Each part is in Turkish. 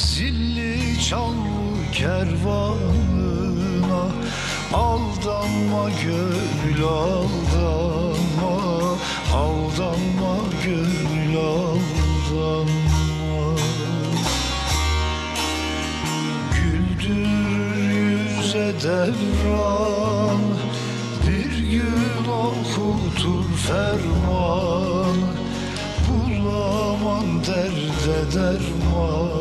Zilli çallı kervanına Aldanma gönül aldanma Aldanma gönül aldanma Güldürür yüze devran Bir gün okutur ferman Bulaman derde dermanı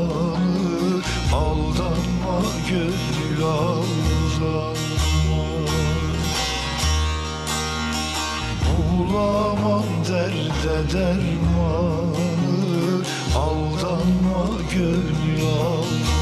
Aldanma gönül aldanma. Bulamam derde dermanı. Aldanma gönül aldanma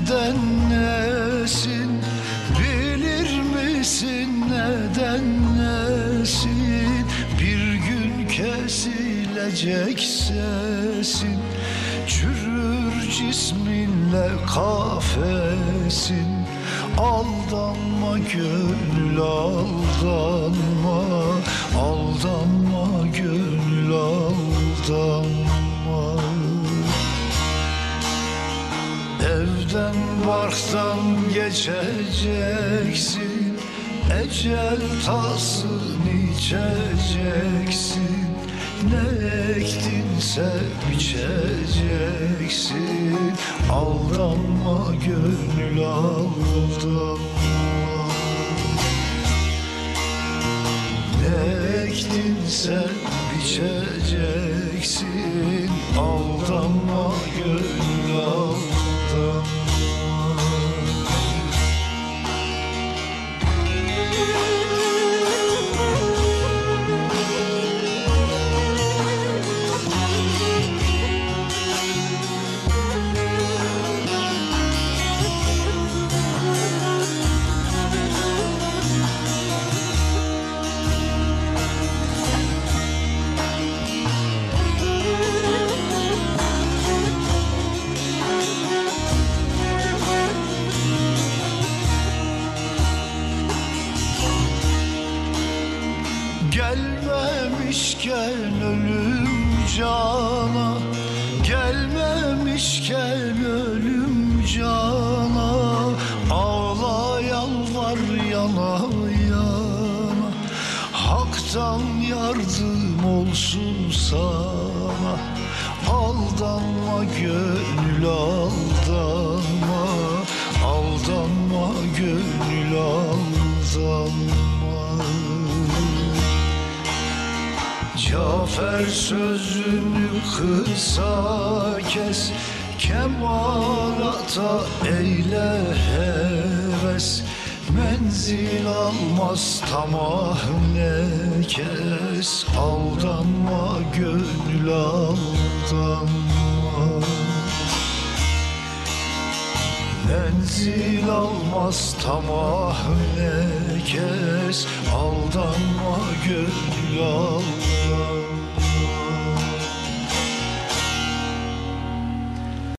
neden nesin? Bilir misin neden nesin? Bir gün kesilecek sesin. Çürür cisminle kafesin. Aldanma gönül aldanma. Aldanma gönül aldanma barktan geçeceksin Ecel tasın içeceksin. Ne ektinse biçeceksin. Aldanma gönül aldanma. Ne ektinse biçeceksin. Aldanma gönül cana Gelmemişken ölüm cana. Ağla yalvar yana yana Hak'tan yardım olsun sana. Aldanma gönül aldanma Aldanma gönül aldanma Cafer sözünü kısa kes Kemalata eyle heves. Menzil almaz tamah ne kes. Aldanma gönül aldanma. Menzil almaz tamah ne kes. Aldanma gönül aldanma